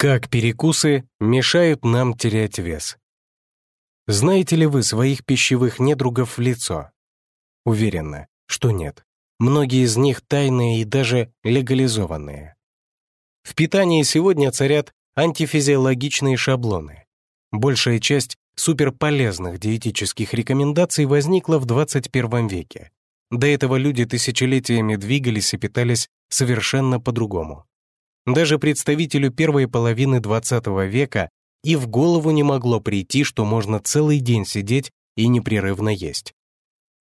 Как перекусы мешают нам терять вес? Знаете ли вы своих пищевых недругов в лицо? Уверена, что нет. Многие из них тайные и даже легализованные. В питании сегодня царят антифизиологичные шаблоны. Большая часть суперполезных диетических рекомендаций возникла в 21 веке. До этого люди тысячелетиями двигались и питались совершенно по-другому. Даже представителю первой половины XX века и в голову не могло прийти, что можно целый день сидеть и непрерывно есть.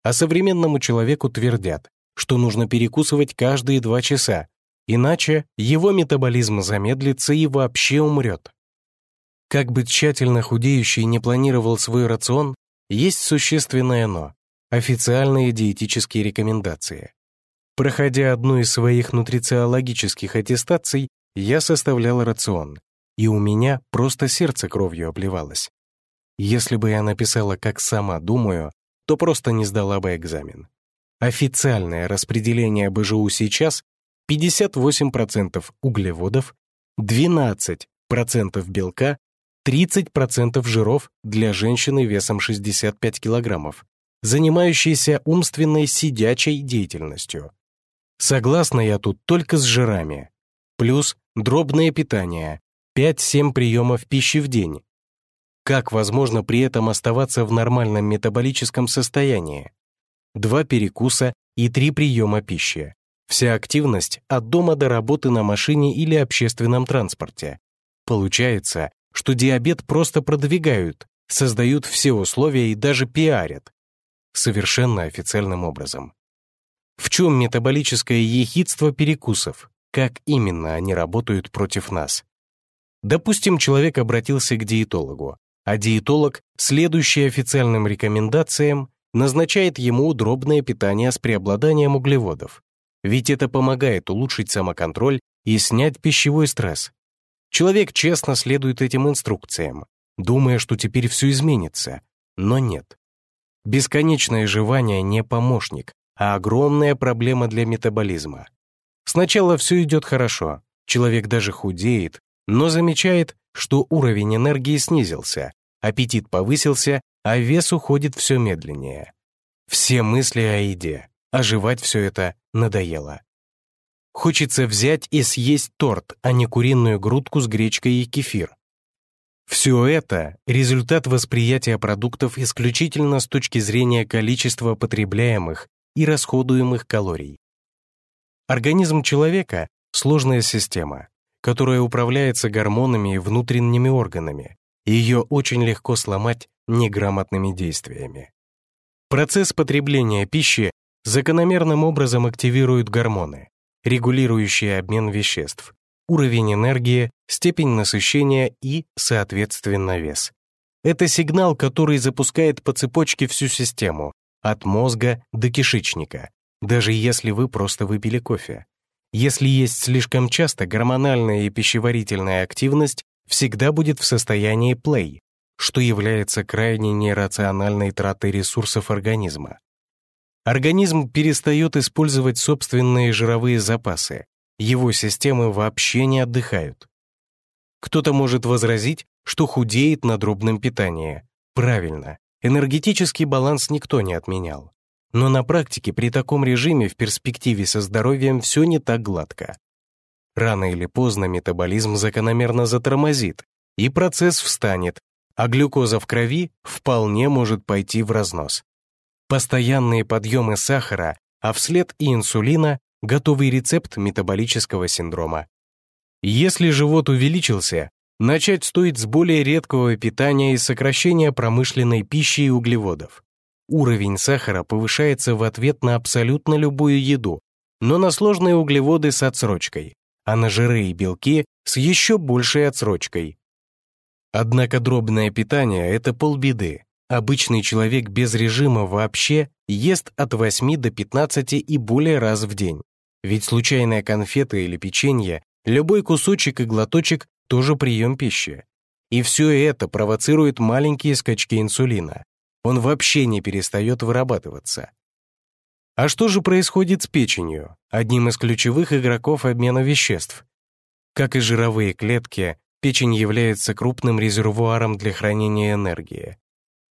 А современному человеку твердят, что нужно перекусывать каждые два часа, иначе его метаболизм замедлится и вообще умрет. Как бы тщательно худеющий не планировал свой рацион, есть существенное «но» — официальные диетические рекомендации. Проходя одну из своих нутрициологических аттестаций, я составлял рацион, и у меня просто сердце кровью обливалось. Если бы я написала, как сама думаю, то просто не сдала бы экзамен. Официальное распределение БЖУ сейчас 58% углеводов, 12% белка, 30% жиров для женщины весом 65 килограммов, занимающейся умственной сидячей деятельностью. Согласна я тут только с жирами. Плюс дробное питание, 5-7 приемов пищи в день. Как возможно при этом оставаться в нормальном метаболическом состоянии? Два перекуса и три приема пищи. Вся активность от дома до работы на машине или общественном транспорте. Получается, что диабет просто продвигают, создают все условия и даже пиарят. Совершенно официальным образом. В чем метаболическое ехидство перекусов? Как именно они работают против нас? Допустим, человек обратился к диетологу, а диетолог, следующий официальным рекомендациям, назначает ему дробное питание с преобладанием углеводов. Ведь это помогает улучшить самоконтроль и снять пищевой стресс. Человек честно следует этим инструкциям, думая, что теперь все изменится, но нет. Бесконечное жевание не помощник, а огромная проблема для метаболизма. Сначала все идет хорошо, человек даже худеет, но замечает, что уровень энергии снизился, аппетит повысился, а вес уходит все медленнее. Все мысли о еде, жевать все это надоело. Хочется взять и съесть торт, а не куриную грудку с гречкой и кефир. Все это — результат восприятия продуктов исключительно с точки зрения количества потребляемых и расходуемых калорий. Организм человека — сложная система, которая управляется гормонами и внутренними органами, и ее очень легко сломать неграмотными действиями. Процесс потребления пищи закономерным образом активирует гормоны, регулирующие обмен веществ, уровень энергии, степень насыщения и, соответственно, вес. Это сигнал, который запускает по цепочке всю систему, от мозга до кишечника, даже если вы просто выпили кофе. Если есть слишком часто, гормональная и пищеварительная активность всегда будет в состоянии play, что является крайне нерациональной тратой ресурсов организма. Организм перестает использовать собственные жировые запасы, его системы вообще не отдыхают. Кто-то может возразить, что худеет на дробном питании. Правильно, энергетический баланс никто не отменял. Но на практике при таком режиме в перспективе со здоровьем все не так гладко. Рано или поздно метаболизм закономерно затормозит, и процесс встанет, а глюкоза в крови вполне может пойти в разнос. Постоянные подъемы сахара, а вслед и инсулина — готовый рецепт метаболического синдрома. Если живот увеличился, начать стоит с более редкого питания и сокращения промышленной пищи и углеводов. Уровень сахара повышается в ответ на абсолютно любую еду, но на сложные углеводы с отсрочкой, а на жиры и белки с еще большей отсрочкой. Однако дробное питание — это полбеды. Обычный человек без режима вообще ест от 8 до 15 и более раз в день. Ведь случайная конфета или печенье, любой кусочек и глоточек — тоже прием пищи. И все это провоцирует маленькие скачки инсулина, он вообще не перестает вырабатываться. А что же происходит с печенью, одним из ключевых игроков обмена веществ? Как и жировые клетки, Печень является крупным резервуаром для хранения энергии.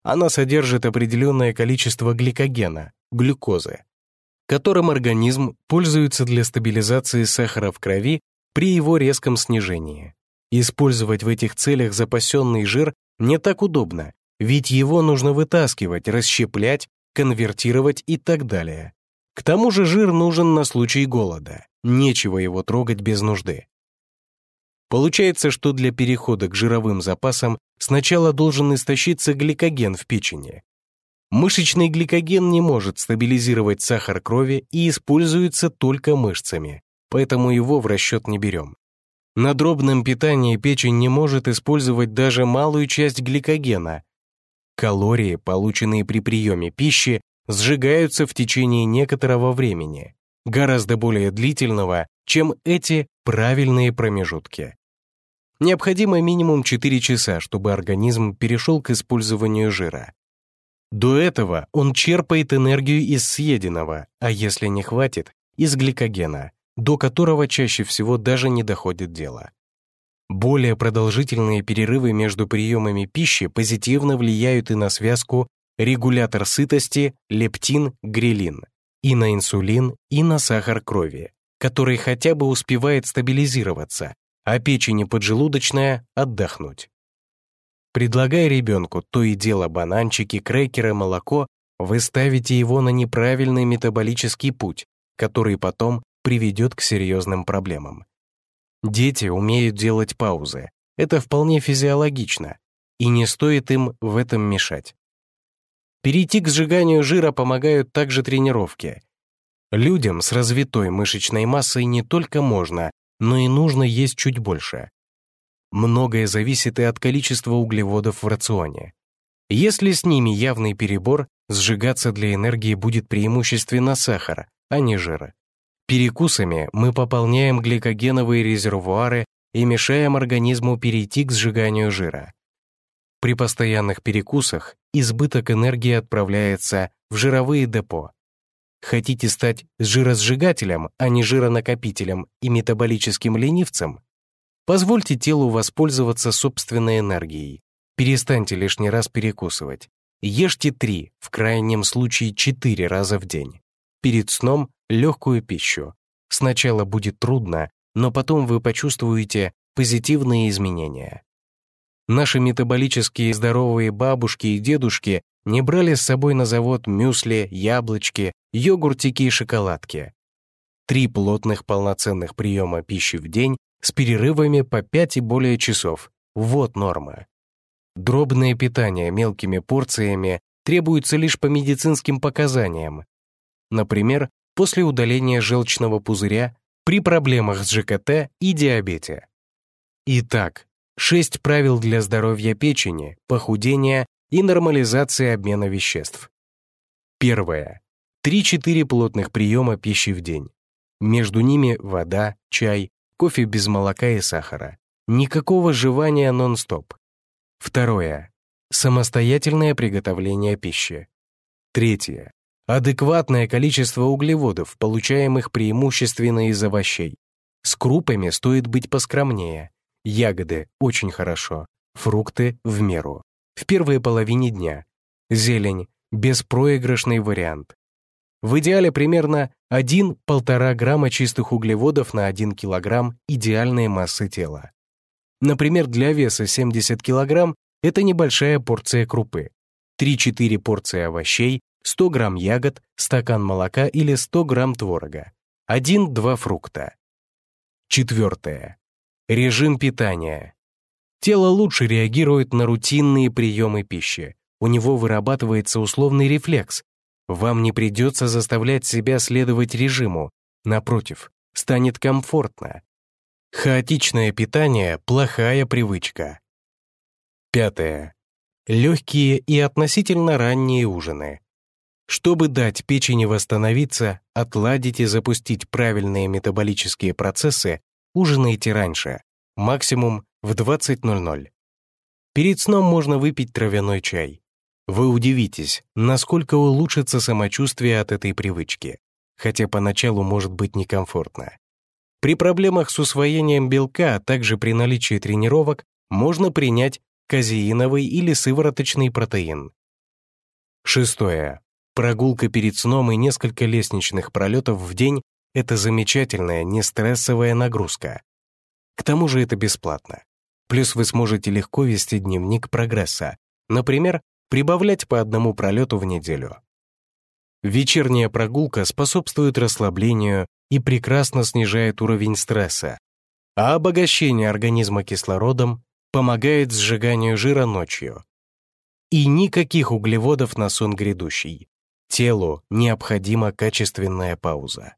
Она содержит определенное количество гликогена, глюкозы, которым организм пользуется для стабилизации сахара в крови при его резком снижении. Использовать в этих целях запасенный жир не так удобно, ведь его нужно вытаскивать, расщеплять, конвертировать и так далее. К тому же жир нужен на случай голода, нечего его трогать без нужды. Получается, что для перехода к жировым запасам сначала должен истощиться гликоген в печени. Мышечный гликоген не может стабилизировать сахар крови и используется только мышцами, поэтому его в расчет не берем. На дробном питании печень не может использовать даже малую часть гликогена. Калории, полученные при приеме пищи, сжигаются в течение некоторого времени, гораздо более длительного, чем эти правильные промежутки. Необходимо минимум 4 часа, чтобы организм перешел к использованию жира. До этого он черпает энергию из съеденного, а если не хватит, из гликогена, до которого чаще всего даже не доходит дело. Более продолжительные перерывы между приемами пищи позитивно влияют и на связку регулятор сытости лептин-грелин, и на инсулин, и на сахар крови, который хотя бы успевает стабилизироваться, а печень и поджелудочная — отдохнуть. Предлагая ребенку то и дело бананчики, крекеры, молоко, вы ставите его на неправильный метаболический путь, который потом приведет к серьезным проблемам. Дети умеют делать паузы. Это вполне физиологично, и не стоит им в этом мешать. Перейти к сжиганию жира помогают также тренировки. Людям с развитой мышечной массой не только можно, но и нужно есть чуть больше. Многое зависит и от количества углеводов в рационе. Если с ними явный перебор, сжигаться для энергии будет преимущественно сахар, а не жир. Перекусами мы пополняем гликогеновые резервуары и мешаем организму перейти к сжиганию жира. При постоянных перекусах избыток энергии отправляется в жировые депо, Хотите стать жиросжигателем, а не жиронакопителем и метаболическим ленивцем? Позвольте телу воспользоваться собственной энергией. Перестаньте лишний раз перекусывать. Ешьте три, в крайнем случае четыре раза в день. Перед сном легкую пищу. Сначала будет трудно, но потом вы почувствуете позитивные изменения. Наши метаболические здоровые бабушки и дедушки не брали с собой на завод мюсли, яблочки, йогуртики и шоколадки. Три плотных полноценных приема пищи в день с перерывами по 5 и более часов. Вот норма. Дробное питание мелкими порциями требуется лишь по медицинским показаниям. Например, после удаления желчного пузыря при проблемах с ЖКТ и диабете. Итак, шесть правил для здоровья печени, похудения и нормализации обмена веществ. Первое. 3-4 плотных приема пищи в день. Между ними вода, чай, кофе без молока и сахара. Никакого жевания нон-стоп. Второе. Самостоятельное приготовление пищи. Третье. Адекватное количество углеводов, получаемых преимущественно из овощей. С крупами стоит быть поскромнее. Ягоды – очень хорошо. Фрукты – в меру. В первой половине дня. Зелень – беспроигрышный вариант. В идеале примерно 1-1,5 грамма чистых углеводов на 1 килограмм идеальной массы тела. Например, для веса 70 килограмм это небольшая порция крупы, 3-4 порции овощей, 100 грамм ягод, стакан молока или 100 грамм творога, 1-2 фрукта. Четвертое. Режим питания. Тело лучше реагирует на рутинные приемы пищи. У него вырабатывается условный рефлекс, вам не придется заставлять себя следовать режиму. Напротив, станет комфортно. Хаотичное питание – плохая привычка. Пятое. Легкие и относительно ранние ужины. Чтобы дать печени восстановиться, отладить и запустить правильные метаболические процессы, ужинайте раньше, максимум в 20.00. Перед сном можно выпить травяной чай. Вы удивитесь, насколько улучшится самочувствие от этой привычки, хотя поначалу может быть некомфортно. При проблемах с усвоением белка, а также при наличии тренировок можно принять казеиновый или сывороточный протеин. Шестое. Прогулка перед сном и несколько лестничных пролетов в день — это замечательная, нестрессовая нагрузка. К тому же это бесплатно. Плюс вы сможете легко вести дневник прогресса, например, прибавлять по одному пролету в неделю. Вечерняя прогулка способствует расслаблению и прекрасно снижает уровень стресса, а обогащение организма кислородом помогает сжиганию жира ночью. И никаких углеводов на сон грядущий. Телу необходима качественная пауза.